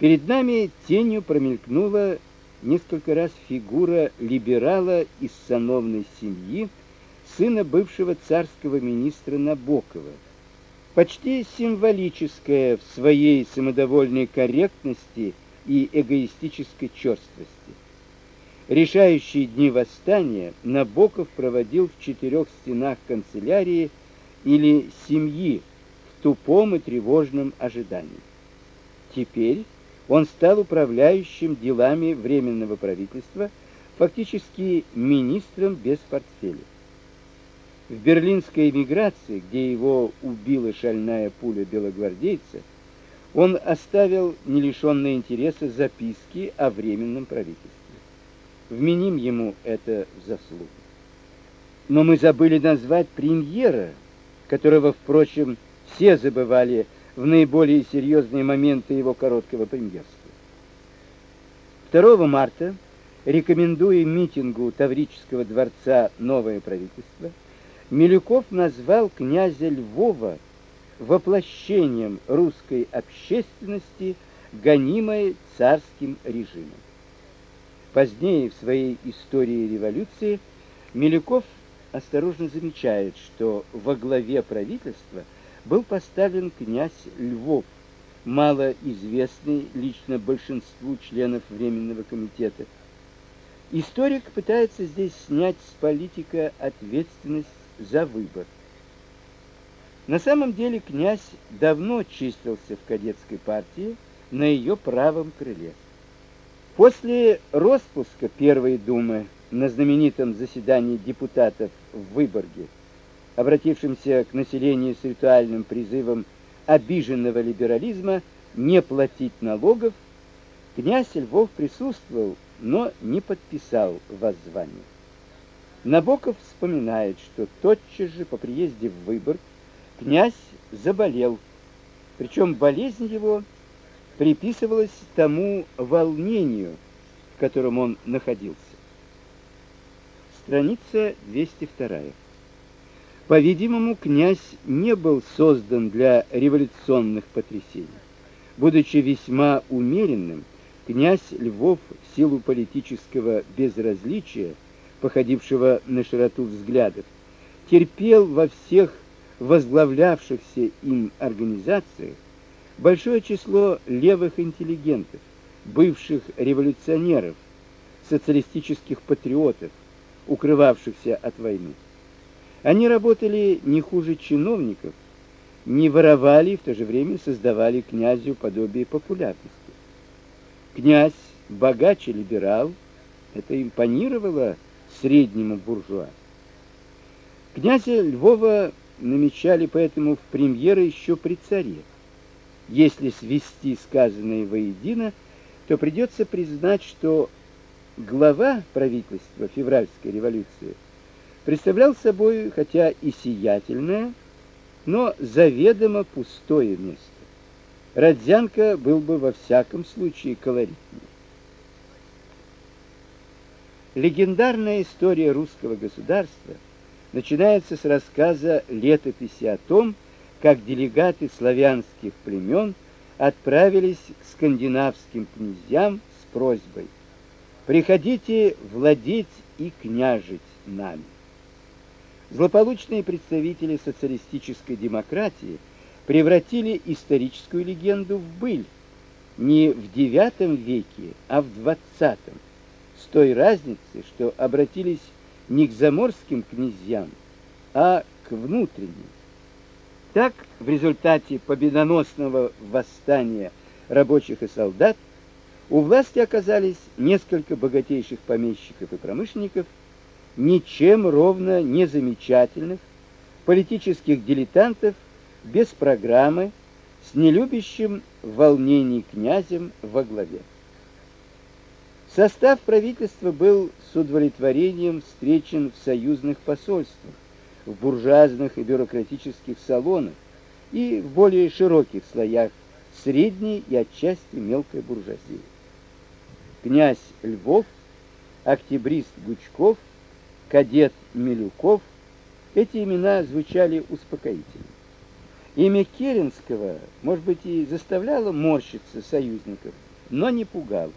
Перед нами тенью промелькнула несколько раз фигура либерала из сановной семьи, сына бывшего царского министра Набокова, почти символическая в своей самодовольной корректности и эгоистической черствости. Решающие дни восстания Набоков проводил в четырех стенах канцелярии или семьи в тупом и тревожном ожидании. Теперь он стал управляющим делами временного правительства, фактически министром без портфеля. В берлинской эмиграции, где его убила шальная пуля белогвардейца, он оставил не лишённые интереса записки о временном правительстве. Вменим ему это в заслугу. Но мы забыли назвать премьера, которого, впрочем, все забывали в наиболее серьезные моменты его короткого премьерства. 2 марта, рекомендуя митингу Таврического дворца новое правительство, Милюков назвал князя Львова воплощением русской общественности, гонимой царским режимом. Позднее в своей истории революции Милюков осторожно замечает, что во главе правительства был поставлен князь Львов, малоизвестный лично большинству членов временного комитета. Историк пытается здесь снять с политика ответственность за выбор. На самом деле князь давно числился в кадетской партии на ее правом крыле. После распуска Первой думы на знаменитом заседании депутатов в Выборге, обратившемся к населению с ритуальным призывом обиженного либерализма не платить налогов, князь Львов присутствовал, но не подписал воззвание. Набоков вспоминает, что тотчас же по приезде в Выборг князь заболел, причем болезнь его приписывалась тому волнению, в котором он находился. Страница 202. По-видимому, князь не был создан для революционных потрясений. Будучи весьма умеренным, князь Львов в силу политического безразличия, походившего на широту взглядов, терпел во всех возглавлявшихся им организациях большое число левых интеллигентов, бывших революционеров, социалистических патриотов, укрывавшихся от войны. Они работали не хуже чиновников, не воровали и в то же время создавали князю подобие популярности. Князь, богач и либерал, это импонировало среднему буржуа. Князя Львова намечали поэтому в премьеры еще при царе. Если свести сказанное воедино, то придется признать, что глава правительства февральской революции представлял собой хотя и сиятельное, но заведомо пустое место. Родзянко был бы во всяком случае колоритнее. Легендарная история русского государства – начинается с рассказа летописи о том, как делегаты славянских племен отправились к скандинавским князьям с просьбой: "Приходите владеть и княжить нами". Злополучные представители социалистической демократии превратили историческую легенду в быль не в IX веке, а в XX, с той разницей, что обратились не к заморским князьям, а к внутренним. Так, в результате победоносного восстания рабочих и солдат у власти оказались несколько богатейших помещиков и промышленников, ничем ровно не замечательных, политических дилетантов без программы, с нелюбящим волнений князем во главе. Состав правительства был с удовлетворением встречен в союзных посольствах, в буржуазных и бюрократических салонах и в более широких слоях средней и отчасти мелкой буржуазии. Князь Львов, октябрист Гучков, кадет Милюков эти имена звучали успокоительно. Имя Керенского, может быть, и заставляло морщиться союзников, но не пугало.